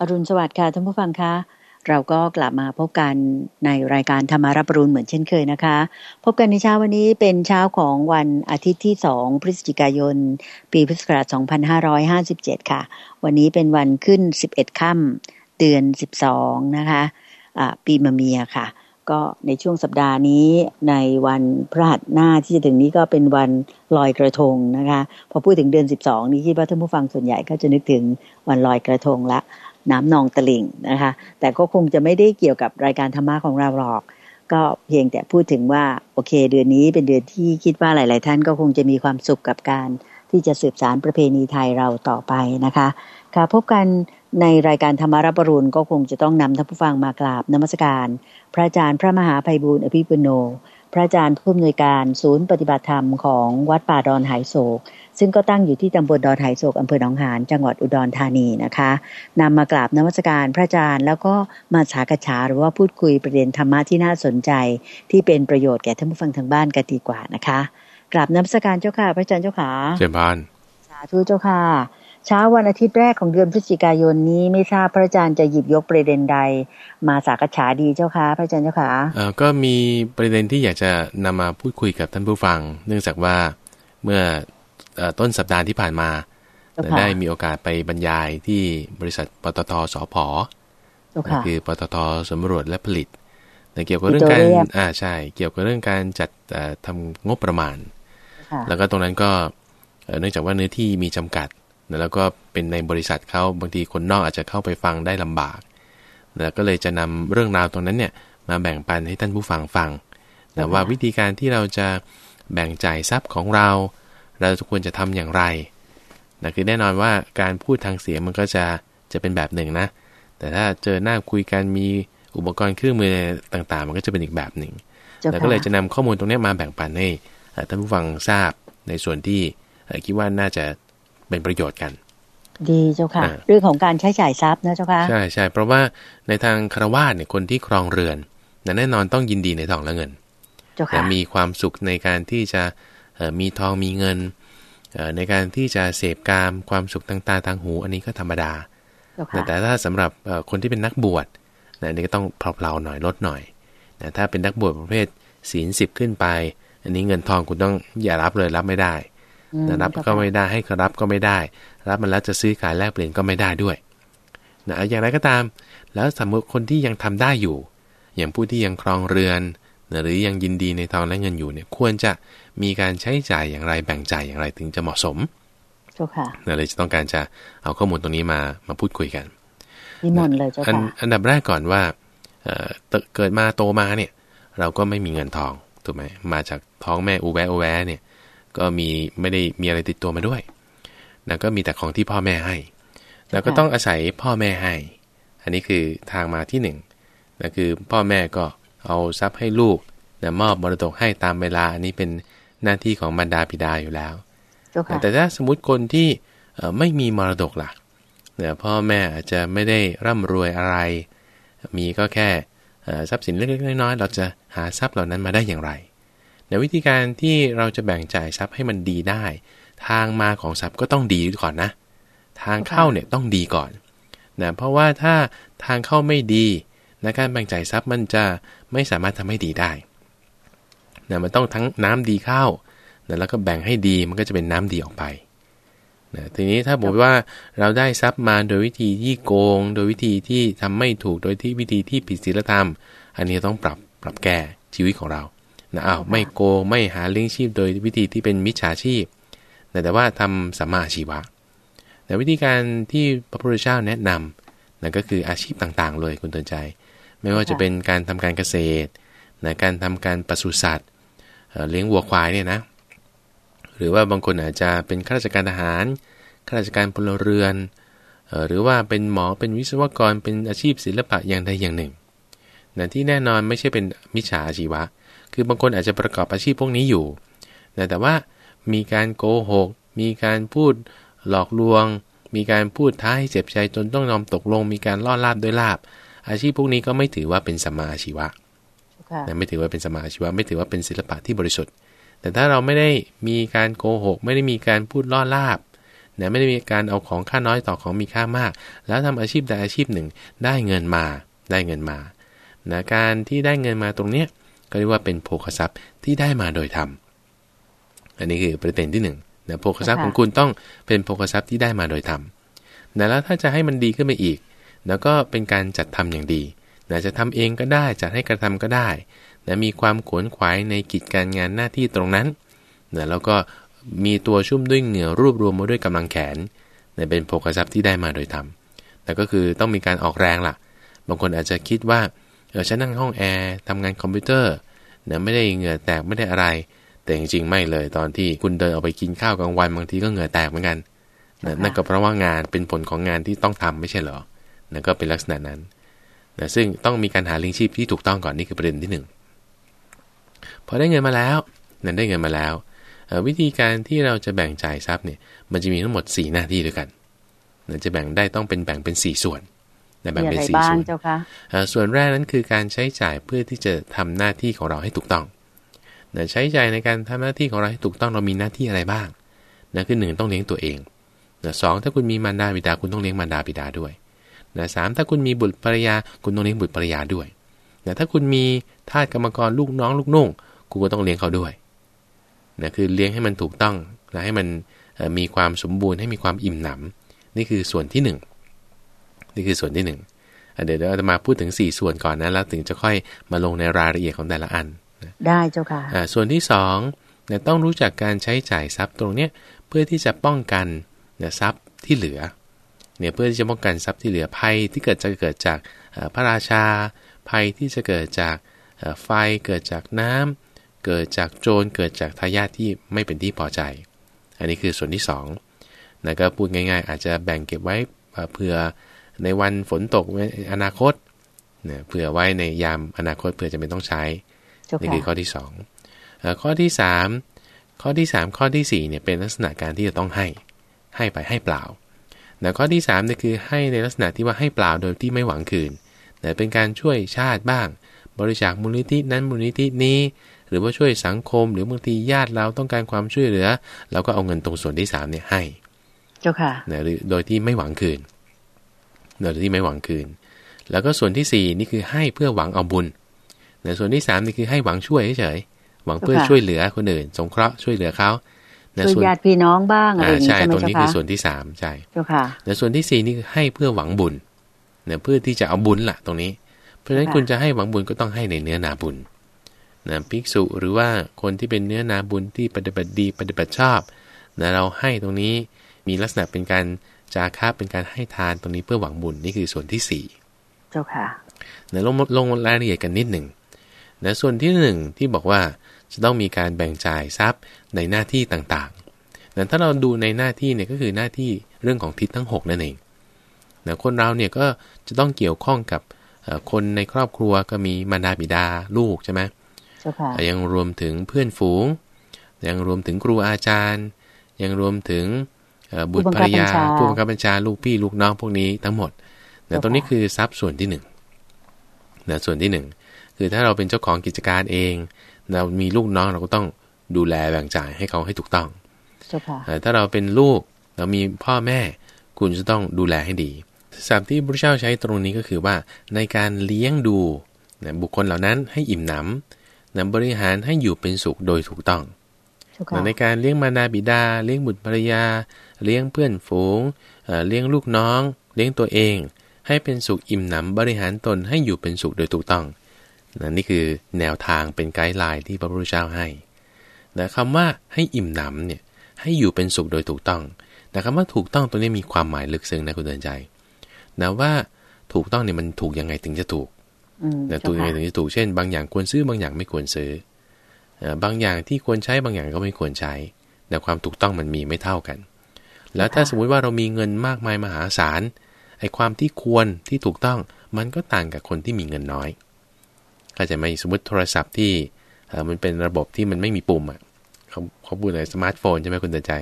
อรุณสวัสดิ์ค่ะท่านผู้ฟังคะเราก็กลับมาพบกันในรายการธรรมารับรุณเหมือนเช่นเคยนะคะ พบกันในเช้าวันนี้เป็นเช้าของวันอาทิตย์ที่ 2 พฤศจิกายน ปีพุทธศักราช2557 ค่ะ วันนี้เป็นวันขึ้น 11 ค่ำเดือน 12 นะคะะปีมะเมียค่ะ ก็ในช่วงสัปดาห์นี้ในวันพระหัสหน้าที่จะถึงนี้ก็เป็นวันลอยกระทงนะคะ พอพูดถึงเดือน 12 นี้คิดว่าท่านผู้ฟังส่วนใหญ่ก็จะนึกถึงวันลอยกระทงละ น้ำนองตลิ่งนะคะ แต่ก็คงจะไม่ได้เกี่ยวกับรายการธรรมะของเราหรอก ก็เพียงแต่พูดถึงว่าโอเค เดือนนี้เป็นเดือนที่คิดว่าหลาย ๆ ท่านก็คงจะมีความสุขกับการที่จะสืบสารประเพณีไทยเราต่อไปนะคะค่ะพบกันในรายการธรรมารับรุณก็คงจะต้องนำท่านผู้ฟังมากราบนมัสการ พระอาจารย์พระมหาภัยบูร์อภิปุโน พระอาจารย์ผู้อำนวยการศูนย์ปฏิบัติธรรมของวัดป่าดอนหายโศก ซึ่งก็ตั้งอยู่ที่ตำบลดอนไหโศกอำเภอหนองหานจังหวัดอุดรธานีนะคะนำมากราบนมัสการพระอาจารย์ แล้วก็มาสากฉาหรือว่าพูดคุยประเด็นธรรมะที่น่าสนใจ ที่เป็นประโยชน์แก่ท่านผู้ฟังทางบ้านกันดีกว่านะคะกราบนมัสการเจ้าค่ะ พระอาจารย์เจ้าค่ะเจ้าบ้านสาธุเจ้าค่ะ เช้าวันอาทิตย์แรกของเดือนพฤศจิกายนนี้ไม่ทราบพระอาจารย์จะหยิบยกประเด็นใด มาสากฉาดีเจ้าค่ะพระอาจารย์เจ้าค่ะเออก็มีประเด็นที่อยากจะนำมาพูดคุยกับท่านผู้ฟัง เนื่องจากว่าเมื่อต้นสัปดาห์ที่ผ่านมาได้มีโอกาสไปบรรยายที่บริษัทปตทสพคือปตทสำรวจและผลิตเกี่ยวกับเรื่องการอ่าใช่ เกี่ยวกับเรื่องการจัดทำงบประมาณ แล้วก็ตรงนั้นก็เนื่องจากว่าเนื้อที่มีจำกัด แล้วก็เป็นในบริษัทเขาบางทีคนนอกอาจจะเข้าไปฟังได้ลำบากแล้วก็เลยจะนำเรื่องราวตรงนั้นเนี่ยมาแบ่งปันให้ท่านผู้ฟังฟังแต่ว่าวิธีการที่เราจะแบ่งจ่ายทรัพย์ของเรา เราควรจะทำอย่างไรนะคือแน่นอนว่าการพูดทางเสียงมันก็จะจะเป็นแบบหนึ่งนะ แต่ถ้าเจอหน้าคุยกันมีอุปกรณ์เครื่องมือต่างๆ มันก็จะเป็นอีกแบบหนึ่งแล้วก็เลยจะนำข้อมูลตรงนี้มาแบ่งปันให้ท่านผู้ฟังทราบในส่วนที่คิดว่าน่าจะ เป็นประโยชน์กัน ดีเจ้าค่ะ เรื่องของการใช้จ่ายทรัพย์นะเจ้าค่ะ ใช่ใช่เพราะว่าในทางคารวาสเนี่ยคนที่ครองเรือนแน่นอนต้องยินดีในทองและเงินแต่มีความสุขในการที่จะมีทองมีเงิน ในการที่จะเสพกามความสุขทางตาทางหู อันนี้ก็ธรรมดา แต่ถ้าสำหรับคนที่เป็นนักบวชอันนี้ก็ต้องเพลาๆหน่อยลดหน่อยแต่ถ้าเป็นนักบวชประเภทศีลสิบขึ้นไป อันนี้เงินทองคุณต้องอย่ารับเลยรับไม่ได้ รับก็ไม่ได้ให้รับก็ไม่ได้ รับมันแล้วจะซื้อขายแลกเปลี่ยนก็ไม่ได้ด้วยนะอย่างไรก็ตาม แล้วสมมติคนที่ยังทำได้อยู่ อย่างผู้ที่ยังครองเรือนหรือยังยินดีในทองและเงินอยู่เนี่ยควรจะมีการใช้จ่ายอย่างไรแบ่งจ่ายอย่างไรถึงจะเหมาะสมเจ้าค่ะเลยจะต้องการจะเอาข้อมูลตรงนี้มามาพูดคุยกันนิมนต์เลยเจ้าค่ะอันดับแรกก่อนว่าเกิดมาโตมาเนี่ย เราก็ไม่มีเงินทองถูกไหมมาจากท้องแม่อูแวอูแวเนี่ย ก็มีไม่ได้มีอะไรติดตัวมาด้วยนะก็มีแต่ของที่พ่อแม่ให้ แล้วก็ต้องอาศัยพ่อแม่ให้ อันนี้คือทางมาที่หนึ่งนะคือพ่อแม่ก็เอาทรัพย์ให้ลูกนะมอบมรดกให้ตามเวลา อันนี้เป็นหน้าที่ของบรรดาบิดาอยู่แล้ว แต่ถ้าสมมติคนที่ไม่มีมรดกล่ะเนี่ยพ่อแม่อาจจะไม่ได้ร่ำรวยอะไร มีก็แค่ทรัพย์สินเล็กๆน้อยๆเราจะหาทรัพย์เหล่านั้นมาได้อย่างไร ในวิธีการที่เราจะแบ่งจ่ายทรัพย์ให้มันดีได้ ทางมาของทรัพย์ก็ต้องดีก่อนนะ ทางเข้าเนี่ยต้องดีก่อนนะเพราะว่าถ้าทางเข้าไม่ดีนะการแบ่งจ่ายทรัพย์มันจะไม่สามารถทำให้ดีได้นะมันต้องทั้งน้ำดีเข้านะแล้วก็แบ่งให้ดีมันก็จะเป็นน้ำดีออกไปนะทีนี้ถ้าบอกว่าเราได้ทรัพย์มาโดยวิธีที่โกง โดยวิธีที่ทำไม่ถูกโดยที่วิธีที่ผิดศีลธรรม อันนี้ต้องปรับปรับแก้ชีวิตของเรา นะอ้าวไม่โกงไม่หาเลี้ยงชีพโดยวิธีที่เป็นมิจฉาชีพนะแต่ว่าทำสัมมาชีวะแต่วิธีการที่พระพุทธเจ้าแนะนำนั่นก็คืออาชีพต่างๆ เลยคุณตนใจ ไม่ว่าจะเป็นการทำการเกษตรนะการทำการปศุสัตว์เลี้ยงวัวควายเนี่ยนะหรือว่าบางคนอาจจะเป็นข้าราชการทหารข้าราชการพลเรือน หรือว่าเป็นหมอเป็นวิศวกรเป็นอาชีพศิลปะอย่างใดอย่างหนึ่งนะที่แน่นอนไม่ใช่เป็นมิจฉาอาชีวะ คือบางคนอาจจะประกอบอาชีพพวกนี้อยู่นะแต่ว่ามีการโกหก มีการพูดหลอกลวง มีการพูดท้าให้เจ็บใจจนต้องยอมตกลง มีการล่อลาบด้วยลาบ อาชีพพวกนี้ก็ไม่ถือว่าเป็นสัมมาอาชีวะไม่ถือว่าเป็นสมาชีวะ ไม่ถือว่าเป็นศิลปะที่บริสุทธิ์ แต่ถ้าเราไม่ได้มีการโกหก ไม่ได้มีการพูดล่อลาบนะไม่ได้มีการเอาของค่าน้อยต่อของมีค่ามาก แล้วทำอาชีพใดอาชีพหนึ่งได้เงินมา ได้เงินมานะการที่ได้เงินมาตรงเนี้ย ก็เรียกว่าเป็นโภคทรัพย์ที่ได้มาโดยธรรมอันนี้คือประเด็นที่1นนะโภคทรัพย์ของคุณต้องเป็นโภคทรัพย์ที่ได้มาโดยธรรมนะแล้วถ้าจะให้มันดีขึ้นไปอีก แล้วก็เป็นการจัดทำอย่างดีนะจะทำเองก็ได้จัดให้กระทำก็ได้นะมีความขวนขวายในกิจการงานหน้าที่ตรงนั้นนะแล้วก็มีตัวชุ่มด้วยเหงื่อรวบรวมมาด้วยกำลังแขนนะเป็นโภคทรัพย์ที่ได้มาโดยธรรมแต่ก็คือต้องมีการออกแรงล่ะ บางคนอาจจะคิดว่าเออฉันนั่งห้องแอร์ทำงานคอมพิวเตอร์นะไม่ได้เหงื่อแตกไม่ได้อะไร แต่จริงๆไม่เลยตอนที่คุณเดินออกไปกินข้าวกลางวันบางทีก็เหงื่อแตกเหมือนกันนะนั่นก็เพราะว่างานเป็นผลของงานที่ต้องทำไม่ใช่เหรอนั่นก็เป็นลักษณะนั้นนะซึ่งต้องมีการหาเลี้ยงชีพที่ถูกต้องก่อนนี่คือประเด็นที่ 1 พอได้เงินมาแล้วนั่นได้เงินมาแล้ว วิธีการที่เราจะแบ่งจ่ายทรัพย์เนี่ยมันจะมีทั้งหมด 4 หน้าที่ด้วยกันนะจะแบ่งได้ต้องเป็นแบ่งเป็น 4 ส่วน นะแบ่งเป็นสี่ส่วนส่วนแรกนั้นคือการใช้จ่ายเพื่อที่จะทำหน้าที่ของเราให้ถูกต้องนะใช้จ่ายในการทำหน้าที่ของเราให้ถูกต้องเรามีหน้าที่อะไรบ้างนะคือหนึ่งต้องเลี้ยงตัวเองนะสองถ้าคุณมีมารดาบิดาคุณต้องเลี้ยงมารดาบิดาด้วยนะสามถ้าคุณมีบุตรภรรยาคุณต้องเลี้ยงบุตรภรรยาด้วยนะถ้าคุณมีทาสกรรมกรลูกน้องลูกนุ่งคุณก็ต้องเลี้ยงเขาด้วยนะคือเลี้ยงให้มันถูกต้องและให้มันมีความสมบูรณ์ให้มีความอิ่มหนำนี่คือส่วนที่1นี่ คือส่วนที่1เดี๋ยวเราจะมาพูดถึง 4 ส่วนก่อนนะแล้วถึงจะค่อยมาลงในรายละเอียดของแต่ละอัน ได้เจ้าค่ะส่วนที่2เนี่ยต้องรู้จักการใช้จ่ายทรัพย์ตรงเนี้ยเพื่อที่จะป้องกันเนี่ยทรัพย์ที่เหลือเนี่ยเพื่อที่จะป้องกันทรัพย์ที่เหลือภัยที่เกิดจะเกิดจากพระราชา ภัยที่จะเกิดจากไฟเกิดจากน้ำเกิดจากโจรเกิดจากทายาทที่ไม่เป็นที่พอใจ อันนี้คือส่วนที่2นะก็พูดง่าย ๆ อาจจะแบ่งเก็บไว้เพื่อ ในวันฝนตกอนาคตเนี่ยเผื่อไว้ในยามอนาคตเผื่อจะไม่ต้องใช้นี่คือข้อที่2ข้อที่3ข้อที่3ข้อที่4เนี่ยเป็นลักษณะการที่จะต้องให้ให้ไปให้เปล่าแต่ข้อที่3เนี่ยคือให้ในลักษณะที่ว่าให้เปล่าโดยที่ไม่หวังคืนแต่เป็นการช่วยชาติบ้าง บริจาคมูลนิธินั้นมูลนิธินี้ หรือว่าช่วยสังคม หรือบางทีญาติเราต้องการความช่วยเหลือเราก็เอาเงินตรงส่วนที่3เนี่ยให้ เจ้าค่ะนะโดยที่ไม่หวังคืน โดยที่ไม่หวังคืน แล้วก็ส่วนที่ 4 นี่คือให้เพื่อหวังเอาบุญแต่ส่วนที่ 3 นี่คือให้หวังช่วยเฉยหวังเพื่อช่วยเหลือคนอื่น สงเคราะห์ช่วยเหลือเขาช่วยญาติพี่น้องบ้างอะไรอย่างนี้ใช่ไหมใช่ตรงนี้คือส่วนที่สามใช่เจ้าค่ะแต่ส่วนที่สี่นี่คือให้เพื่อหวังบุญเนี่ยเพื่อที่จะเอาบุญล่ะตรงนี้ เพราะฉะนั้นคุณจะให้หวังบุญก็ต้องให้ในเนื้อนาบุญนะภิกษุหรือว่าคนที่เป็นเนื้อนาบุญที่ปฏิบัติดีปฏิบัติชอบนะเราให้ตรงนี้มีลักษณะเป็นการ จาค่าเป็นการให้ทานตรงนี้เพื่อหวังบุญนี่คือส่วนที่สี่เจ้าค่ะนะลงลงรายละเอียดกันนิดหนึ่งนะส่วนที่หนึ่งที่บอกว่าจะต้องมีการแบ่งจ่ายทรัพย์ในหน้าที่ต่างๆแต่ถ้าเราดูในหน้าที่เนี่ยก็คือหน้าที่เรื่องของทิศทั้ง 6 นั่นเองนะคนเราเนี่ยก็จะต้องเกี่ยวข้องกับคนในครอบครัวก็มีมารดาบิดาลูกใช่ไหมยังรวมถึงเพื่อนฝูง ยังรวมถึงครูอาจารย์ ยังรวมถึง บุตรภรรยาผู้บังคับบัญชาลูกพี่ลูกน้องพวกนี้ทั้งหมดแต่ตรงนี้คือทรัพย์ส่วนที่หนึ่งนะส่วนที่หนึ่งคือถ้าเราเป็นเจ้าของกิจการเอง เรามีลูกน้องเราก็ต้องดูแลแบ่งจ่ายให้เขาให้ถูกต้องถ้าเราเป็นลูกเรามีพ่อแม่ คุณจะต้องดูแลให้ดีศัพท์ที่พระเจ้าใช้ตรงนี้ก็คือว่าในการเลี้ยงดูบุคคลเหล่านั้นให้อิ่มหนำนบริหารให้อยู่เป็นสุขโดยถูกต้อง ในการเลี้ยงมานาบิดา เลี้ยงบุตรภรรยา เลี้ยงเพื่อนฝูงเลี้ยงลูกน้อง เลี้ยงตัวเอง ให้เป็นสุขอิ่มหนำบริหารตนให้อยู่เป็นสุขโดยถูกต้องนี่คือแนวทางเป็นไกด์ไลน์ที่พระพุทธเจ้าให้แต่คำว่าให้อิ่มหนำเนี่ยให้อยู่เป็นสุขโดยถูกต้อง แต่คำว่าถูกต้องตัวนี้มีความหมายลึกซึ้งนะคุณเดินใจนะว่าถูกต้องเนี่ยมันถูกยังไงถึงจะถูกนะถูกยังไงถึงจะถูกเช่น บางอย่างควรซื้อบางอย่างไม่ควรซื้อบางอย่างที่ควรใช้บางอย่างก็ไม่ควรใช้แต่ความถูกต้องมันมีไม่เท่ากัน แล้วถ้าสมมุติว่าเรามีเงินมากมายมหาศาลไอ้ความที่ควรที่ถูกต้องมันก็ต่างกับคนที่มีเงินน้อยก็จะไม่สมมติโทรศัพท์ที่มันเป็นระบบที่มันไม่มีปุ่มอะเขาเขาพูดอะไรสมาร์ทโฟนใช่ไหมคุณเตือนใจ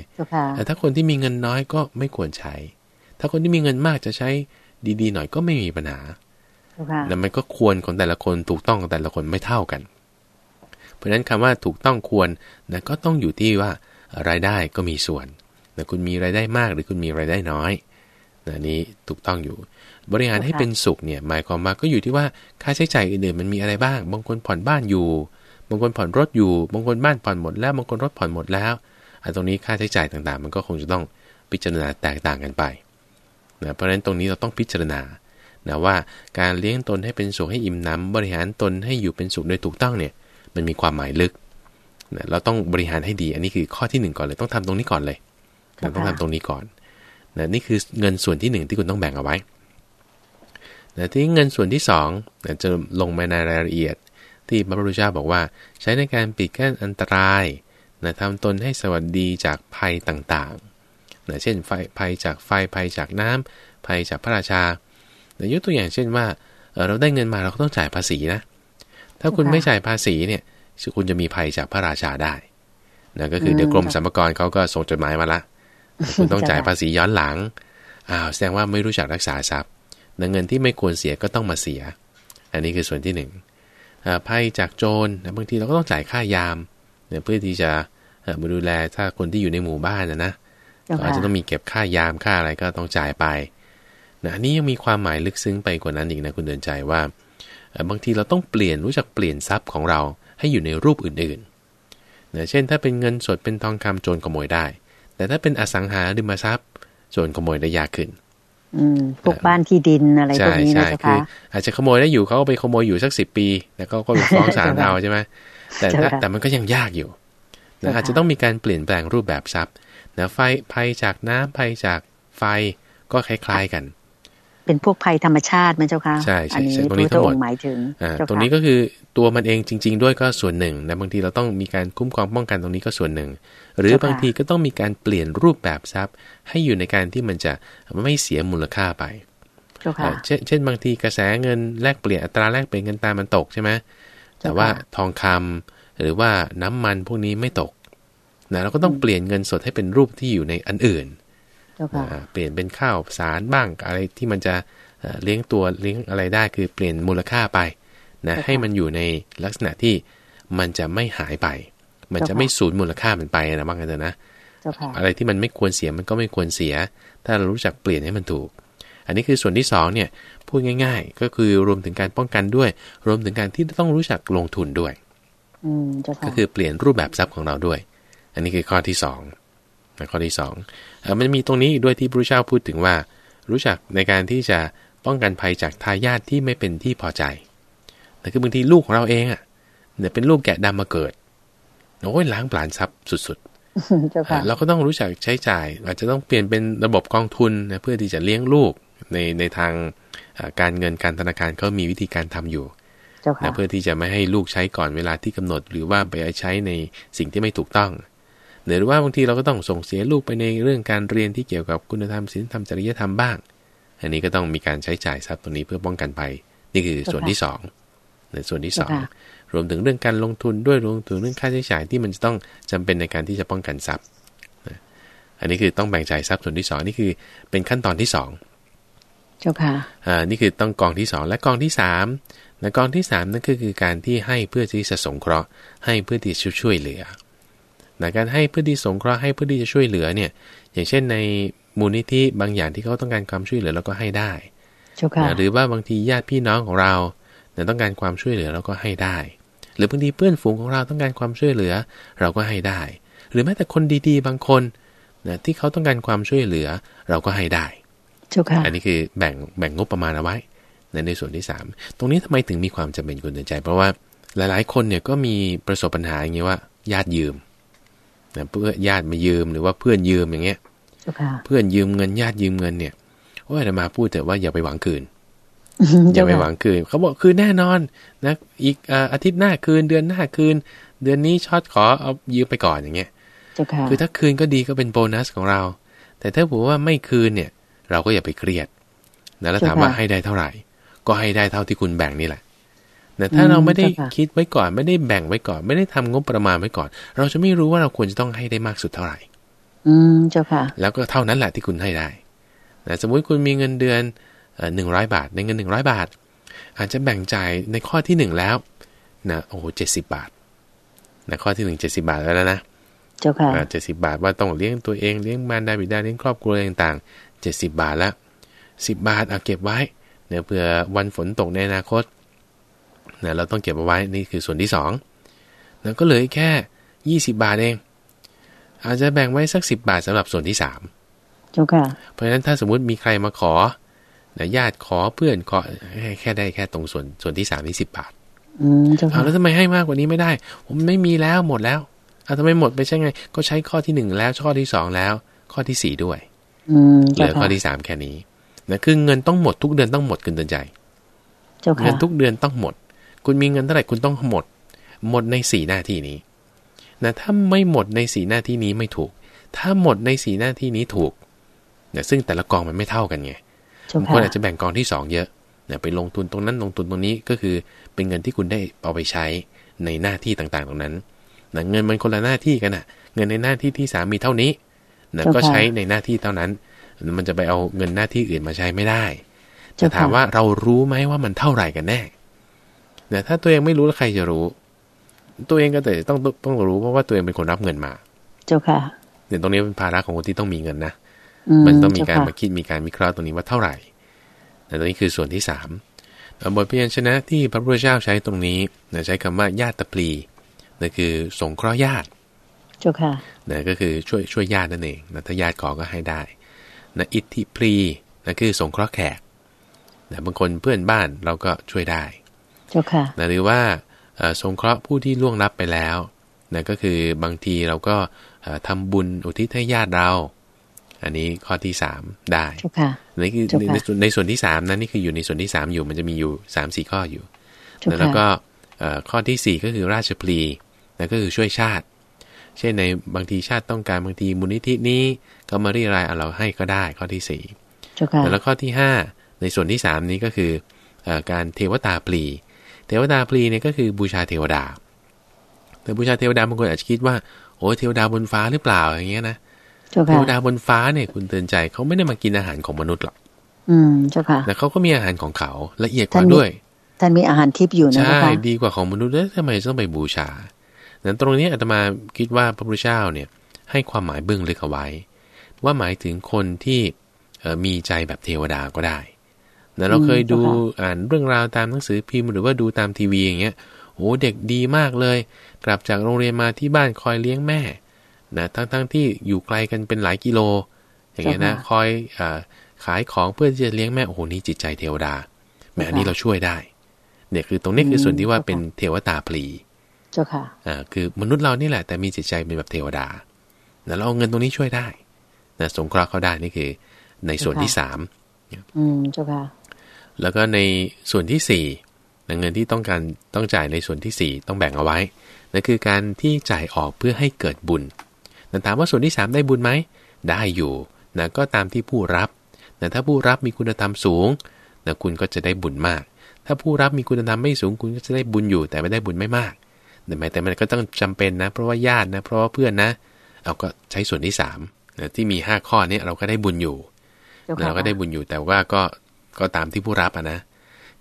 แต่ถ้าคนที่มีเงินน้อยก็ไม่ควรใช้ ถ้าคนที่มีเงินมากจะใช้ดีๆ หน่อยก็ไม่มีปัญหาแต่มันก็ควรของแต่ละคนถูกต้องของแต่ละคนไม่เท่ากัน เพราะฉะนั้นคำว่าถูกต้องควรนะก็ต้องอยู่ที่ว่ารายได้ก็มีส่วน นะคุณมีรายได้มากหรือคุณมีรายได้น้อยนะนี้ถูกต้องอยู่ บริหารให้เป็นสุขเนี่ยหมายความว่าก็อยู่ที่ว่าค่าใช้จ่ายอื่นๆมันมีอะไรบ้าง บางคนผ่อนบ้านอยู่ บางคนผ่อนรถอยู่ บางคนบ้านผ่อนหมดแล้ว บางคนรถผ่อนหมดแล้วอันตรงนี้ค่าใช้จ่ายต่างๆ มันก็คงจะต้องพิจารณาแตกต่างกันไปนะเพราะฉะนั้นตรงนี้เราต้องพิจารณานะว่าการเลี้ยงตนให้เป็นสุขให้อิ่มน้ำบริหารตนให้อยู่เป็นสุขโดยถูกต้องเนี่ยมันมีความหมายลึกนะเราต้องบริหารให้ดี อันนี้คือข้อที่ 1 ก่อนเลยต้องทำตรงนี้ก่อนเลย นะต้องทำตรงนี้ก่อนนะนี่คือเงินส่วนที่ 1 ที่คุณต้องแบ่งเอาไว้นะที่เงินส่วนที่2นะจะลงมาในรายละเอียด ที่พระพุทธเจ้าบอกว่า ใช้ในการปิดกั้นอันตรายนะทำตนให้สวัสดีจากภัยต่างๆนะเช่นไฟภัยจากไฟภัยจากน้ำภัยจากพระราชานะยกตัวอย่างเช่นว่าเราได้เงินมาเราก็ต้องจ่ายภาษีนะ ถ้าคุณไม่จ่ายภาษีเนี่ยคุณจะมีภัยจากพระราชาได้นะก็คือเดี๋ยวกรมสรรพากรเขาก็ส่งจดหมายมาละ คุณต้องจ่ายภาษีย้อนหลังอ้าวแสดงว่าไม่รู้จักรักษาทรัพย์เงินที่ไม่ควรเสียก็ต้องมาเสีย อันนี้คือส่วนที่หนึ่งภัยจากโจรนะบางทีเราก็ต้องจ่ายค่ายามเนี่ยเพื่อที่จะมาดูแลถ้าคนที่อยู่ในหมู่บ้านนะนะอาจจะต้องมีเก็บค่ายามค่าอะไรก็ต้องจ่ายไปนะอันนี้ยังมีความหมายลึกซึ้งไปกว่านั้นอีกนะคุณเดินใจว่า บางทีเราต้องเปลี่ยนรู้จักเปลี่ยนทรัพย์ของเราให้อยู่ในรูปอื่นๆนะเช่นถ้าเป็นเงินสดเป็นทองคำโจรขโมยได้ แต่ถ้าเป็นอสังหาริมทรัพย์โจรขโมยได้ยากขึ้นอืมพวกบ้านที่ดินอะไรพวกนี้นะจ๊ะคะอาจจะขโมยได้อยู่เขาก็ไปขโมยอยู่สักสิบปี แล้วก็ก็ไปฟ้องศาลเอาใช่ไหมแต่แต่มันก็ยังยากอยู่นะอาจจะต้องมีการเปลี่ยนแปลงรูปแบบทรัพย์นะไฟภัยจากน้ำภัยจากไฟก็คล้าย ๆกัน เป็นพวกภัยธรรมชาติมั้ยเจ้าคะใช่ใช่ใช่ตรงนี้ทั้งหมดหมายถึงตรงนี้ก็คือตัวมันเองจริง ๆ ด้วยก็ส่วนหนึ่งนะบางทีเราต้องมีการคุ้มครองป้องกันตรงนี้ก็ส่วนหนึ่ง หรือบางทีก็ต้องมีการเปลี่ยนรูปแบบทรัพย์ ให้อยู่ในการที่มันจะไม่เสียมูลค่าไปเช่นเช่นบางทีกระแสเงินแลกเปลี่ยนอัตราแลกเปลี่ยนเงินตามันตกใช่ไหมแต่ว่าทองคำหรือว่าน้ำมันพวกนี้ไม่ตกนะเราก็ต้องเปลี่ยนเงินสดให้เป็นรูปที่อยู่ในอันอื่น เปลี่ยนเป็นข้าวสารบ้างอะไรที่มันจะเลี้ยงตัวเลี้ยงอะไรได้คือเปลี่ยนมูลค่าไปนะให้มันอยู่ในลักษณะที่มันจะไม่หายไป มันจะไม่สูญมูลค่ามันไปนะบ้างกันเถอะนะอะไรที่มันไม่ควรเสียมันก็ไม่ควรเสีย ถ้าเรารู้จักเปลี่ยนให้มันถูก อันนี้คือส่วนที่2เนี่ยพูดง่าย ๆ ก็คือรวมถึงการป้องกันด้วย รวมถึงการที่ต้องรู้จักลงทุนด้วยก็คือเปลี่ยนรูปแบบทรัพย์ของเราด้วย อันนี้คือข้อที่2นะ ข้อที่2มันมีตรงนี้ด้วยที่พระเจ้าพูดถึงว่า รู้จักในการที่จะป้องกันภัยจากทายาทที่ไม่เป็นที่พอใจแต่คือบางทีลูกของเราเองอะเนี่ยเป็นลูกแกะดำมาเกิดโอ้ยล้างปลานทรัพย์สุดๆเราก็ต้องรู้จักใช้จ่าย อาจจะต้องเปลี่ยนเป็นระบบกองทุนนะเพื่อที่จะเลี้ยงลูกในในทางการเงินการธนาคารเขามีวิธีการทำอยู่นะเพื่อที่จะไม่ให้ลูกใช้ก่อนเวลาที่กำหนด หรือว่าไปใช้ในสิ่งที่ไม่ถูกต้อง หรือว่าบางทีเราก็ต้องส่งเสียลูกไปในเรื่องการเรียนที่เกี่ยวกับคุณธรรมศีลธรรมจริยธรรมบ้าง อันนี้ก็ต้องมีการใช้จ่ายทรัพย์ตรงนี้เพื่อป้องกันภัยนี่คือส่วนที่สองในส่วนที่สองรวมถึงเรื่องการลงทุนด้วยรวมถึงเรื่องค่าใช้จ่ายที่มันจะต้องจำเป็นในการที่จะป้องกันทรัพย์อันนี้คือต้องแบ่งจ่ายทรัพย์ส่วนที่สองนี่คือเป็นขั้นตอนที่สองเจ้าค่ะอ่านี่คือต้องกองที่สองและกองที่สามและกองที่สามนั่นก็คือการที่ให้เพื่อที่จะสงเคราะห์ให้เพื่อที่จะช่วยเหลือ นะการให้เพื่อที่สงเคราะห์ให้เพื่อที่จะช่วยเหลือเนี่ย อย่างเช่นในมูลนิธิบางอย่างที่เขาต้องการความช่วยเหลือเราก็ให้ได้หรือว่าบางทีญาติพี่น้องของเราเนี่ยต้องการความช่วยเหลือเราก็ให้ได้ หรือบางทีเพื่อนฝูงของเราต้องการความช่วยเหลือเราก็ให้ได้ หรือแม้แต่คนดีๆ บางคนนะที่เขาต้องการความช่วยเหลือเราก็ให้ได้อันนี้คือแบ่งแบ่งงบประมาณเอาไว้ในในส่วนที่ 3 ตรงนี้ทำไมถึงมีความจำเป็นคุณเตือนใจ เพราะว่าหลายๆ คนเนี่ยก็มีประสบปัญหาอย่างนี้ว่าญาติยืม นะเพื่อญาติมายืมหรือว่าเพื่อนยืมอย่างเงี้ยเพื่อนยืมเงินญาติยืมเงินเนี่ยโอ้ยมาพูดแต่ว่าอย่าไปหวังคืน อย่าไปหวังคืน เขาบอกคืนแน่นอนนะอีกอาทิตย์หน้าคืนเดือนหน้าคืน เดือนนี้ช็อตขอเอายืมไปก่อนอย่างเงี้ยคือถ้าคืนก็ดีก็เป็นโบนัสของเรา แต่ถ้าบอกว่าไม่คืนเนี่ย เราก็อย่าไปเครียดนะแล้วถามว่าให้ได้เท่าไหร่ ก็ให้ได้เท่าที่คุณแบ่งนี่แหละ แต่ถ้าเราไม่ได้คิดไว้ก่อน ไม่ได้แบ่งไว้ก่อน ไม่ได้ทำงบประมาณไว้ก่อน เราจะไม่รู้ว่าเราควรจะต้องให้ได้มากสุดเท่าไหร่ อืมเจ้าค่ะ แล้วก็เท่านั้นแหละที่คุณให้ได้นะสมมุติคุณมีเงินเดือนหนึ่งร้อยบาท ในเงินหนึ่งร้อยบาท อาจจะแบ่งจ่ายในข้อที่หนึ่งแล้วนะโอ้โหเจ็ดสิบบาทนะข้อที่หนึ่งเจ็ดสิบาทแล้วนะเจ้าค่ะเจ็ดสิบาทว่าต้องเลี้ยงตัวเองเลี้ยงมารดาบิดาเลี้ยงครอบครัวต่างๆเจ็ดสิบาทละสิบบาทเอาเก็บไว้เนี่ยเผื่อวันฝนตกในอนาคต นะเราต้องเก็บเอาไว้นี่คือส่วนที่สองแล้วก็เหลือแค่ยี่สิบาทเอง อาจจะแบ่งไว้สักสิบาทสำหรับส่วนที่สามเจ้าค่ะเพราะฉะนั้นถ้าสมมุติมีใครมาขอนะญาติขอเพื่อนขอแค่ได้แค่ตรงส่วนส่วนที่สามนี่สิบบาทอืมเจ้าเอาค่ะแล้วทำไมให้มากกว่านี้ไม่ได้ ผมไม่มีแล้วหมดแล้วเอาทำไมหมดไปใช่ไง ก็ใช้ข้อที่หนึ่งแล้วข้อที่สองแล้ว ข้อที่สี่ด้วยอืมเหลืเจ้าอข้อค่ะที่สามแค่นี้นะคือเงินต้องหมดทุกเดือนต้องหมดคุณเตือนใจเจ้าเงิค่ะนทุกเดือนต้องหมด คุณมีเงินเท่าไหร่คุณต้องหมด หมดในสี่หน้าที่นี้นะถ้าไม่หมดในสี่หน้าที่นี้ไม่ถูก ถ้าหมดในสี่หน้าที่นี้ถูกนะซึ่งแต่ละกองมันไม่เท่ากันไงเจ้าบางคค่ะนอาจจะแบ่งกองที่สองเยอะเนี่ยไปลงทุนตรงนั้นลงทุนตรงนี้ก็คือเป็นเงินที่คุณได้เอาไปใช้ในหน้าที่ต่างๆ ตรงนั้นนะเงินมันคนละหน้าที่กันนะเงินในหน้าที่ที่สามมีเท่านี้นะก็ใช้ในหน้าที่เท่านั้น มันจะไปเอาเงินหน้าที่อื่นมาใช้ไม่ได้เจ้าจะค่ะถามว่าเรารู้ไหมว่ามันเท่าไหร่กันแน่เนี่ยถ้าตัวเองไม่รู้แล้วใครจะรู้ ตัวเองก็แต่ต้องต้องต้องรู้เพราะว่าตัวเองเป็นคนรับเงินมา เจ้าค่ะเนี่ยตรงนี้เป็นภาระของคนที่ต้องมีเงินนะอืมันต้องมีการเจ้มาคิดมีการวิเคราะห์ตรงนี้ว่าเท่าไหร่แต่ตรงนี้คือส่วนที่สามเอ่อบทเพียนชนะที่พระพุทธเจ้าใช้ตรงนี้นะใช้คำว่าญาติตะปลีนั่นคือสงเคราะห์ญาติเจ้าค่ะนะก็คือช่วยช่วยญาตินั่นเองนะถ้าญาติขอก็ให้ได้นะอิทธิปลีนะคือสงเคราะห์แขกนะบางคนเพื่อนบ้านเราก็ช่วยได้ เจ้าค่ะนะหรือว่าเอ่อสงเคราะห์ผู้ที่ล่วงลับไปแล้วนะก็คือบางทีเราก็เอ่อทำบุญอุทิศให้ญาติเรา อันนี้ข้อที่สามได้เจ้าค่ะนี่คือเจ้าในค่ะในส่วนในส่วนที่สามนะนี่คืออยู่ในส่วนที่สามอยู่มันจะมีอยู่สามสี่ข้ออยู่เจ้าแล้วค่ะก็เอ่อข้อที่สี่ก็คือราชพลีนั่นก็คือช่วยชาติ เช่นในบางทีชาติต้องการบางทีมูลนิธินี้ก็มาเรียรายเอาเราให้ก็ได้ข้อที่สี่เจ้าค่ะแล้วข้อที่ห้าในส่วนที่สามนี้ก็คือเอ่อการเทวตาพลี เทวตาพลีเนี่ยก็คือบูชาเทวดา แต่บูชาเทวดาบางคนอาจจะคิดว่าโอ้ยเทวดาบนฟ้าหรือเปล่าอย่างเงี้ยนะเจ้าเทค่ะวดาบนฟ้าเนี่ยคุณเตือนใจเขาไม่ได้มากินอาหารของมนุษย์หรอกอืมเจ้าค่ะแต่เขาก็มีอาหารของเขาละเอียดกว่าท่านมีด้วยท่านมีอาหารทิพย์อยู่นะใช่นะคะดีกว่าของมนุษย์แล้วทำไมต้องไปบูชานั้นตรงนี้อาตมาคิดว่าพระพุทธเจ้าเนี่ย ให้ความหมายเบื้องลึกเอาไว้ ว่าหมายถึงคนที่เอ่อมีใจแบบเทวดาก็ได้ นะเราเคยดูอ่านเรื่องราวตามหนังสือพิมพ์หรือว่าดูตามทีวีอย่างเงี้ยโอ้เด็กดีมากเลย กลับจากโรงเรียนมาที่บ้านคอยเลี้ยงแม่นะทั้งๆที่อยู่ไกลกันเป็นหลายกิโล อย่างเงี้ยนะคอยอาขายของเพื่อที่จะเลี้ยงแม่โอ้โหนี่จิตใจเทวดาแหมอันนี้เราช่วยได้ เนี่ยคือตรงนี้คือส่วนที่ว่าเป็นเทวตาพลีเจ้าค่ะอ่าคือมนุษย์เรานี่แหละ แต่มีจิตใจเป็นแบบเทวดานะเราเอาเงินตรงนี้ช่วยได้นะสงเคราะห์เขาได้นี่คือ ในส่วนที่สามอืมเจ้าค่ะ แล้วก็ในส่วนที่สี่นะเงินที่ต้องการต้องจ่ายในส่วนที่สี่ต้องแบ่งเอาไว้นั่นคือการที่จ่ายออกเพื่อให้เกิดบุญนะถามว่าส่วนที่สามได้บุญไหม ได้อยู่นะก็ตามที่ผู้รับนะถ้าผู้รับมีคุณธรรมสูงนะคุณก็จะได้บุญมาก ถ้าผู้รับมีคุณธรรมไม่สูงคุณก็จะได้บุญอยู่ แต่ไม่ได้บุญไม่มากแต่ไม่แต่มันก็ต้องจำเป็นนะ เพราะว่าญาตินะ เพราะว่าเพื่อนนะ เอาก็ใช้ส่วนที่สามนะที่มีห้าข้อเนี้เราก็ได้บุญอยู่เจ้าค่ะเราก็ได้บุญอยู่แต่ว่าก็ ก็ตามที่ผู้รับอะนะ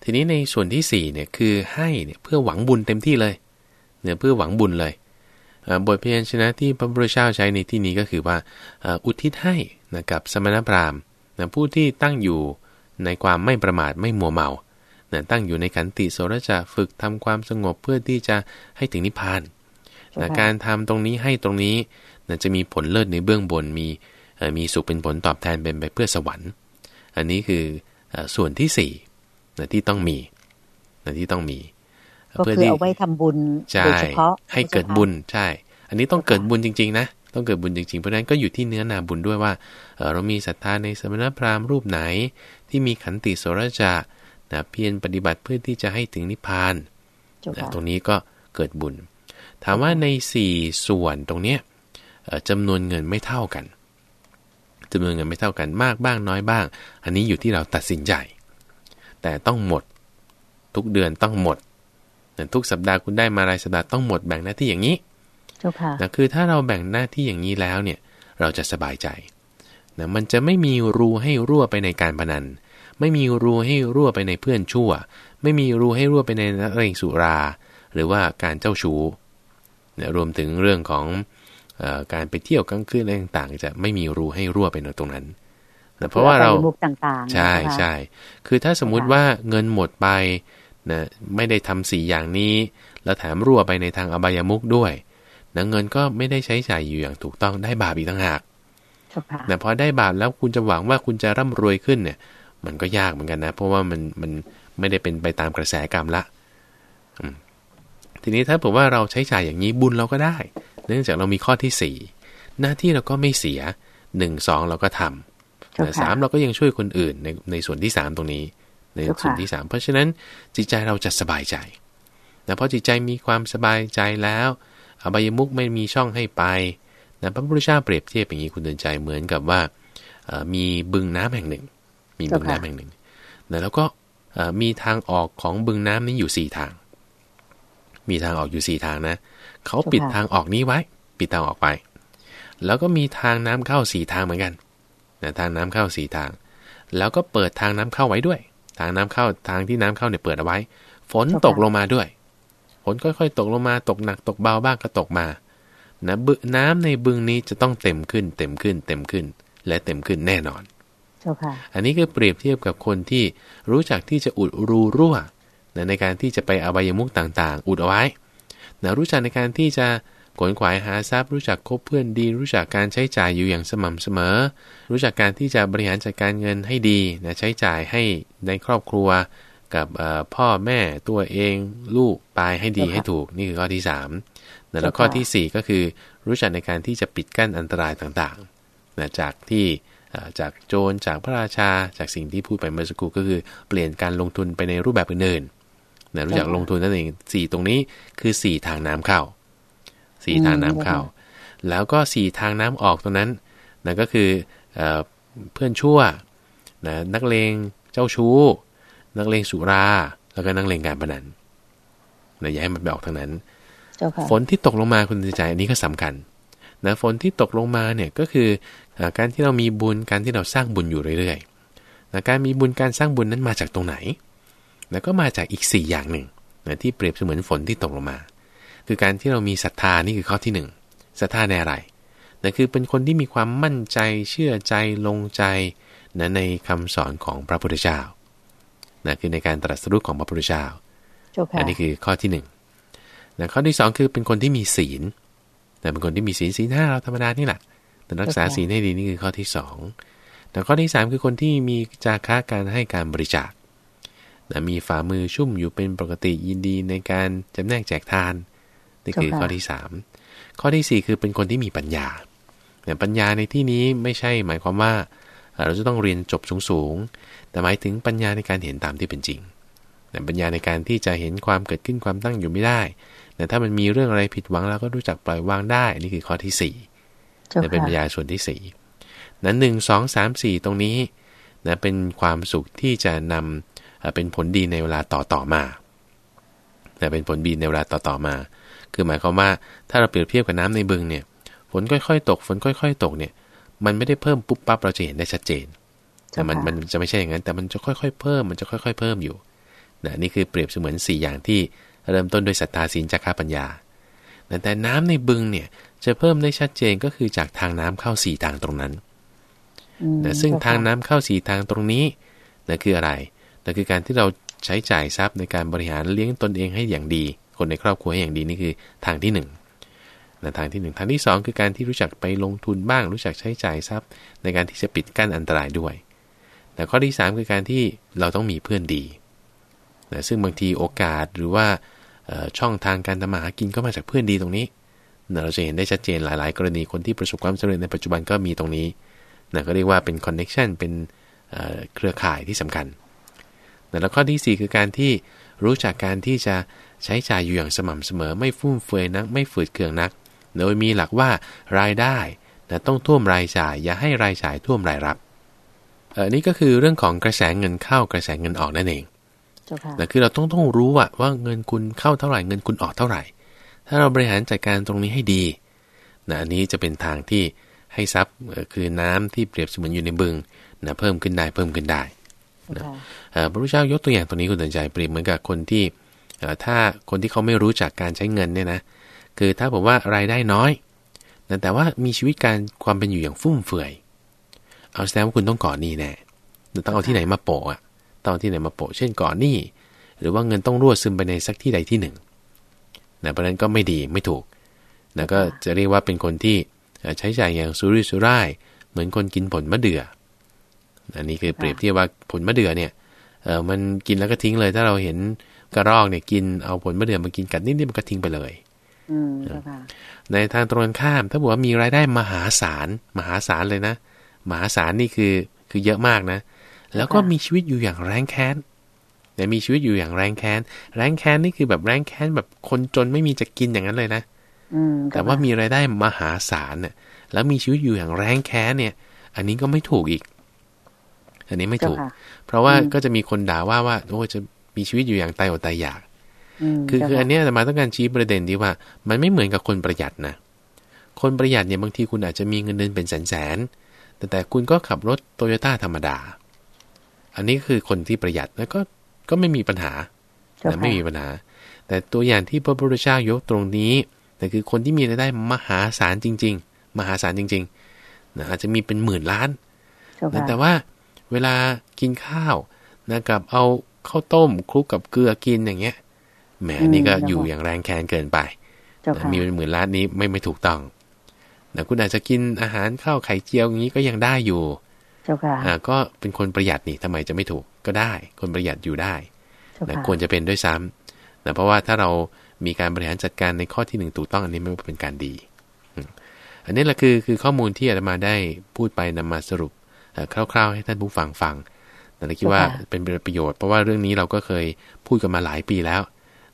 ทีนี้ในส่วนที่สี่เนี่ยคือให้เนี่ยเพื่อหวังบุญเต็มที่เลยเนี่ยเพื่อหวังบุญเลยบทเพียรชนะที่พระพุทธเจ้าใช้ในที่นี้ก็คือว่าอุทิศให้นะกับสมณพราหมณ์นะผู้ที่ตั้งอยู่ในความไม่ประมาทไม่มัวเมานะตั้งอยู่ในขันติโสรจะฝึกทำความสงบเพื่อที่จะให้ถึงนิพพานนะการทำตรงนี้ให้ตรงนี้นะจะมีผลเลิศในเบื้องบนมีมีสุขเป็นผลตอบแทนเป็นไปเพื่อสวรรค์ อันนี้คือ ส่วนที่สี่นะที่ต้องมีนะที่ต้องมีก็คือเอาไว้ทำบุญใช่โดยเฉพาะให้เกิดบุญใช่ อันนี้ต้องเกิดบุญจริง ๆ นะต้องเกิดบุญจริงๆ เพราะฉะนั้นก็อยู่ที่เนื้อนาบุญด้วยว่าเอ่อเรามีศรัทธาในสมณพราหมณ์รูปไหน ที่มีขันติโสรจะนะเพียรปฏิบัติเพื่อที่จะให้ถึงนิพพานเจ้านะค่ะตรงนี้ก็เกิดบุญ ถามว่าใน 4 ส่วนตรงเนี้ยเอ่อจำนวนเงินไม่เท่ากัน จำนวนเงินไม่เท่ากันมากบ้างน้อยบ้าง อันนี้อยู่ที่เราตัดสินใจ แต่ต้องหมด ทุกเดือนต้องหมดนะทุกสัปดาห์คุณได้มารายสัปดาห์ต้องหมดแบ่งหน้าที่อย่างนี้เจ้าค่ะนะคือถ้าเราแบ่งหน้าที่อย่างนี้แล้วเนี่ย เราจะสบายใจนะมันจะไม่มีรูให้รั่วไปในการพนัน ไม่มีรูให้รั่วไปในเพื่อนชั่ว ไม่มีรูให้รั่วไปในนักเลงสุรา หรือว่าการเจ้าชู้นะรวมถึงเรื่องของเอ การไปเที่ยวกลางคืนอะไรต่างๆ จะไม่มีรูให้รั่วไปในตรงนั้นเพราะว่าเราต่างๆใช่ใช่คือถ้าสมมุติว่าเงินหมดไปนะไม่ได้ทำสีอย่างนี้ แล้วแถมรั่วไปในทางอบายมุกด้วยนะเงินก็ไม่ได้ใช้จ่ายอยู่อย่างถูกต้องได้บาปอีกต่างหากแต่พอได้บาปแล้วคุณจะหวังว่าคุณจะร่ำรวยขึ้นเนี่ย มันก็ยากเหมือนกันนะ เพราะว่ามันมันไม่ได้เป็นไปตามกระแสกรรมละ ทีนี้ถ้าผมว่าเราใช้จ่ายอย่างนี้บุญเราก็ได้ เนื่องจากเรามีข้อที่สี่หน้าที่เราก็ไม่เสียหนึ่งสองเราก็ทำแต่สามเราก็ยังช่วยคนอื่นในในส่วนที่สามตรงนี้ ในส่วนที่สามเพราะฉะนั้นจิตใจเราจะสบายใจแต่พอจิตใจมีความสบายใจแล้วอบายมุกไม่มีช่องให้ไปนะพระพุทธเจ้าเปรียบเทียบอย่างนี้คุณเดินใจเหมือนกับว่ามีบึงน้ำแห่งหนึ่ง มีบึงน้ำแห่งหนึ่งนะแล้วก็มีทางออกของบึงน้ำนี้อยู่สี่ทาง มีทางออกอยู่สี่ทางนะ เขาปิดทางออกนี้ไว้ ปิดทางออกไป แล้วก็มีทางน้ำเข้าสี่ทางเหมือนกันนะทางน้ำเข้าสี่ทาง แล้วก็เปิดทางน้ำเข้าไว้ด้วย ทางน้ำเข้าทางที่น้ำเข้าเนี่ยเปิดเอาไว้ ฝนตกลงมาด้วย ฝนค่อยๆ ตกลงมาตกหนักตกเบาบ้างก็ตกมา นะบึน้ำในบึงนี้จะต้องเต็มขึ้น เต็มขึ้น เต็มขึ้น และเต็มขึ้นแน่นอนอันนี้คือเปรียบเทียบกับคนที่รู้จักที่จะอุดรูรั่ว นะในการที่จะไปอบายมุกต่างๆ อุดเอาไว้นะรู้จักในการที่จะขนขวายหาทรัพย์ รู้จักคบเพื่อนดี รู้จักการใช้จ่ายอยู่อย่างสม่ำเสมอ รู้จักการที่จะบริหารจัดการเงินให้ดีนะใช้จ่ายให้ในครอบครัวกับพ่อแม่ตัวเองลูกปลายให้ดีให้ถูกนี่คือข้อที่3แล้วข้อที่ 4 ก็คือ รู้จักในการที่จะปิดกั้นอันตรายต่างๆนะจากที่จากโจรจากพระราชาจากสิ่งที่พูดไปเมื่อสักครู่ก็คือ เปลี่ยนการลงทุนไปในรูปแบบอื่นๆ นะรู้จักลงทุนนั่นเองสี่ตรงนี้คือ4ทางน้ำเข้าสี่ทางน้ำเข้า แล้วก็4ทางน้ำออกตรงนั้นนั่นก็คือเพื่อนชั่วนะนักเลงเจ้าชู้ นักเลงสุรา แล้วก็นักเลงการพนันนะอย่าให้มันไปออกทางนั้นฝนที่ตกลงมาคุณใจอันนี้ก็สำคัญนะฝนที่ตกลงมาเนี่ยก็คือการที่เรามีบุญการที่เราสร้างบุญอยู่เรื่อยๆนะการมีบุญการสร้างบุญนั้นมาจากตรงไหน นะก็มาจากอีก 4 อย่างหนึ่งนะที่เปรียบเสมือนฝนที่ตกลงมา คือการที่เรามีศรัทธานี่คือข้อที่1ศรัทธาในอะไรนะคือเป็นคนที่มีความมั่นใจเชื่อใจลงใจนะในคำสอนของพระพุทธเจ้านะคือในการตรัสรู้ของพระพุทธเจ้าอันนี้คือข้อที่หนึ่งนะข้อที่สองคือเป็นคนที่มีศีลแต่เป็นคนที่มีศีลศีลห้าเราธรรมดานี่แหละแต่รักษาศีลให้ดีนี่คือข้อที่สองแต่ข้อที่สามคือคนที่มีจาค้าการให้การบริจาค นะมีฝ่ามือชุ่มอยู่เป็นปกติยินดีในการจำแนกแจกทานนี่คือข้อที่สามข้อที่สี่คือเป็นคนที่มีปัญญาแต่ปัญญาในที่นี้ไม่ใช่หมายความว่า เราจะต้องเรียนจบสูงๆ แต่หมายถึงปัญญาในการเห็นตามที่เป็นจริงแต่ปัญญาในการที่จะเห็นความเกิดขึ้นความตั้งอยู่ไม่ได้ แต่ถ้ามันมีเรื่องอะไรผิดหวังเราก็รู้จักปล่อยวางได้ นี่คือข้อที่สี่จะเป็นปัญญาส่วนที่สี่นั้นหนึ่งสองสามสี่ตรงนี้นะเป็นความสุขที่จะนำ เป็นผลดีในเวลาต่อต่อมาแต่เป็นผลดีในเวลาต่อต่อมา คือหมายความว่าถ้าเราเปรียบเทียบกับน้ำในบึงเนี่ยฝนค่อยๆ ตกฝนค่อย ๆ ตกเนี่ย มันไม่ได้เพิ่มปุ๊บปั๊บเราจะเห็นได้ชัดเจนแต่มันมันจะไม่ใช่อย่างนั้น แต่มันจะค่อยๆ เพิ่มมันจะค่อย ๆ เพิ่มอยู่นะนี่คือเปรียบเสมือน 4 อย่างที่เริ่มต้นด้วยศรัทธาศีลจักขาปัญญาแต่น้ำในบึงเนี่ยจะเพิ่มได้ชัดเจนก็คือจากทางน้ำเข้าสี่ทางตรงนั้นนะซึ่งทางน้ำเข้าสี่ทางตรงนี้นะคืออะไร นั่คือการที่เราใช้จ่ายทรัพย์ในการบริหารเลี้ยงตนเองให้อย่างดี คนในครอบครัวให้อย่างดีนี่คือทางที่1นะทางที่ 1 ทางที่ 2 คือการที่รู้จักไปลงทุนบ้าง รู้จักใช้จ่ายทรัพย์ ในการที่จะปิดกั้นอันตรายด้วย แต่ข้อที่ 3 คือการที่เราต้องมีเพื่อนดีนะซึ่งบางทีโอกาสหรือว่าช่องทางการทำมาหากินก็มาจากเพื่อนดีตรงนี้นะเราจะเห็นได้ชัดเจนหลาย ๆ กรณีคนที่ประสบความสำเร็จในปัจจุบันก็มีตรงนี้นะก็เรียกว่าเป็น connection เป็นเครือข่ายที่สำคัญ แล้วข้อที่ 4 คือการที่รู้จักการที่จะใช้จ่ายอยู่อย่างสม่ำเสมอ ไม่ฟุ่มเฟือยนัก ไม่ฝืดเคืองนัก โดยมีหลักว่ารายได้นะต้องท่วมรายจ่าย อย่าให้รายจ่ายท่วมรายรับเออนี่ก็คือเรื่องของกระแสเงินเข้ากระแสเงินออกนั่นเองนะคือเราต้องต้องรู้ว่าว่าเงินคุณเข้าเท่าไหร่เงินคุณออกเท่าไหร่ ถ้าเราบริหารจัดการตรงนี้ให้ดีนะอันนี้จะเป็นทางที่ให้ทรัพย์คือน้ำที่เปรียบเสมือนอยู่ในบึงนะเพิ่มขึ้นได้เพิ่มขึ้นได้นะ พระพุทธเจ้ายกตัวอย่างตรงนี้คุณตันใจเปรียบเหมือนกับคนที่ถ้าคนที่เขาไม่รู้จักการใช้เงินเนี่ยนะคือถ้าผมว่ารายได้น้อย แต่ว่ามีชีวิตการความเป็นอยู่อย่างฟุ่มเฟือย เอาแสดงว่าคุณต้องก่อหนี้แน่ต้องเอาที่ไหนมาโปะอะต้องเอาที่ไหนมาโปะเช่นก่อหนี้หรือว่าเงินต้องรั่วซึมไปในสักที่ใดที่หนึ่งนะเพราะนั้นก็ไม่ดีไม่ถูกนะก็จะเรียกว่าเป็นคนที่ใช้จ่ายอย่างสุรุ่ยสุร่าย เหมือนคนกินผลมะเดื่ออั นนี้คือเปรียบเทียบว่าผลมะเดื่อเนี่ยเออมันกินแล้วก็ทิ้งเลย ถ้าเราเห็นกระรอกเนี่ยกินเอาผลมะเดื่อมากินกัดนิดๆมันก็ทิ้งไปเลยในทางตรงข้าม ถ้าบอกว่ามีรายได้มหาศาลมหาศาลเลยนะ มหาศาลนี่คือคือเยอะมากนะ แล้วก็มีชีวิตอยู่อย่างแรงแค้นแต่มีชีวิตอยู่อย่างแรงแค้น แรงแค้นนี่คือแบบแรงแค้นแบบคนจนไม่มีจะกินอย่างนั้นเลยนะแต่ว่ามีรายได้มหาศาลเนี่ยแล้วมีชีวิตอยู่อย่างแรงแค้นเนี่ย อันนี้ก็ไม่ถูกอีก อันนี้ไม่ถูก เพราะว่าก็จะมีคนด่าว่าว่าโอ้จะมีชีวิตอยู่อย่างตายอดตายอยาก คือคืออันนี้แต่มาต้องการชี้ประเด็นที่ว่า มันไม่เหมือนกับคนประหยัดนะ คนประหยัดเนี่ยบางทีคุณอาจจะมีเงินเดือนเป็นแสนแสนแต่แต่คุณก็ขับรถโตโยต้าธรรมดา อันนี้คือคนที่ประหยัดแล้วก็ก็ไม่มีปัญหาแต่ไม่มีปัญหา แต่ตัวอย่างที่พระพุทธเจ้ายกตรงนี้ แต่คือคนที่มีรายได้มหาศาลจริง ๆ มหาศาลจริงๆนะอาจจะมีเป็นหมื่นล้านนะแต่ว่า เวลากินข้าวนะกับเอาข้าวต้มคลุกกับเกลือกินอย่างเงี้ยแหมนี่ก็อยู่อย่างแรงแค้นเกินไปมีเป็นหมื่นล้านนี้ไม่ไม่ถูกต้องนะคุณอาจจะกินอาหารข้าวไข่เจียวอย่างนี้ก็ยังได้อยู่ เจ้าค่ะอ่าก็เป็นคนประหยัดนี่ทำไมจะไม่ถูกก็ได้ คนประหยัดอยู่ได้นะควรจะเป็นด้วยซ้ำนะเพราะว่าถ้าเรามีการบริหารจัดการในข้อที่หนึ่งถูกต้องอันนี้ไม่เป็นการดี อันนี้แหละคือคือข้อมูลที่อาตมาได้พูดไปนำมาสรุป คร่าวๆให้ท่านผู้ฟังฟังแต่เราคิดว่าเป็นประโยชน์ เพราะว่าเรื่องนี้เราก็เคยพูดกันมาหลายปีแล้ว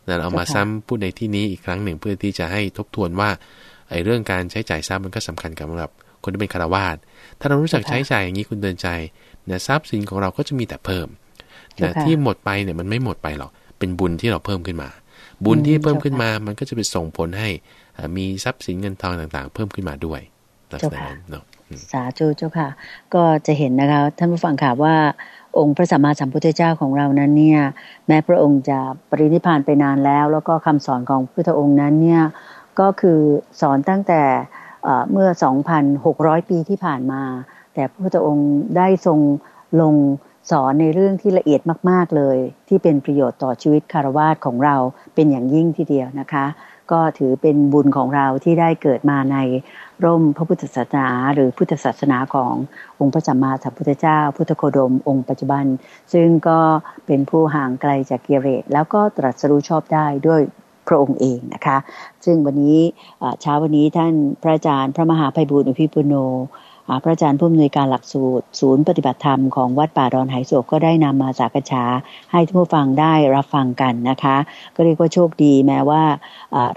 แต่เอามาซ้ำพูดในที่นี้อีกครั้งหนึ่งเพื่อที่จะให้ทบทวนว่าไอ้เรื่องการใช้จ่ายทรัพย์มันก็สำคัญกับสำหรับคนที่เป็นคารวาสถ้าเรารู้จักใช้จ่ายอย่างนี้คุณเดินใจนะทรัพย์สินของเราก็จะมีแต่เพิ่มนะที่หมดไปเนี่ยมันไม่หมดไปหรอกเป็นบุญที่เราเพิ่มขึ้นมา บุญที่เพิ่มขึ้นมามันก็จะไปส่งผลให้มีทรัพย์สินเงินทองต่างๆ เพิ่มขึ้นมาด้วยลักษณะนั้นเนาะ สาธุเจ้าค่ะ ก็จะเห็นนะคะท่านผู้ฟังค่ะว่าองค์พระสัมมาสัมพุทธเจ้าของเรานั้นเนี่ยแม้พระองค์จะปรินิพานไปนานแล้ว แล้วก็คำสอนของพุทธองค์นั้นเนี่ยก็คือสอนตั้งแต่เมื่อ 2,600 ปีที่ผ่านมา แต่พระพุทธองค์ได้ทรงลงสอนในเรื่องที่ละเอียดมาก ๆ เลย ที่เป็นประโยชน์ต่อชีวิตคารวาสของเราเป็นอย่างยิ่งทีเดียวนะคะ ก็ถือเป็นบุญของเราที่ได้เกิดมาใน ร่มพระพุทธศาสนา หรือพุทธศาสนาขององค์พระสัมมาสัมพุทธเจ้า พุทธโคดมองค์ปัจจุบัน ซึ่งก็เป็นผู้ห่างไกลจากกิเลสแล้วก็ตรัสรู้ชอบได้ด้วยพระองค์เองนะคะ ซึ่งวันนี้เช้าวันนี้ท่านพระอาจารย์พระมหาภัยบูร์อุพิปุโน พระอาจารย์ผู้อำนวยการหลักสูตร ศูนย์ปฏิบัติธรรมของวัดป่าดอนไหโศกก็ได้นำมาสากษาให้ทุกผู้ฟังได้รับฟังกันนะคะ ก็เรียกว่าโชคดีแม้ว่า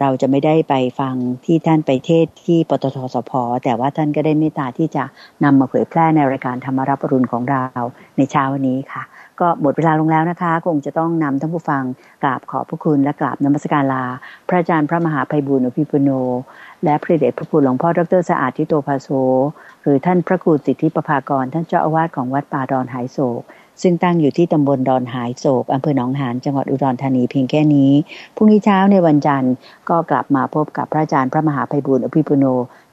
เราจะไม่ได้ไปฟังที่ท่านไปเทศที่ปตทสพแต่ว่าท่านก็ได้เมตตาที่จะนำมาเผยแพร่ในรายการธรรมรับปรุณของเราในเช้าวันนี้ค่ะ ก็หมดเวลาลงแล้วนะคะ คงจะต้องนำท่านผู้ฟังกราบขอบพระคุณและกราบนมัสการลา พระอาจารย์พระมหาภัยบุญอภิปุโน และพระเดชพระคุณหลวงพ่อดรสะอาดทิโตภาโซ หรือท่านพระครูสิทธิประภากรท่านเจ้าอาวาสของวัดป่าดอนหายโศก ซึ่งตั้งอยู่ที่ตำบลดอนหายโศกอำเภอหนองหานจังหวัดอุดรธานีเพียงแค่นี้พรุ่งนี้เช้าในวันจันทร์ก็กลับมาพบกับพระอาจารย์พระมหาภัยบุญอภิปุโน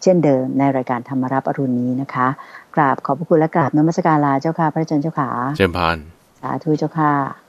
เช่นเดิมในรายการธรรมรับอรุณนี้นะคะ กราบขอบพระคุณและกราบนมัสการลาเจ้าค่ะพระอาจารย์เจ้าขาเจริญพรสาธุเจ้าค่ะ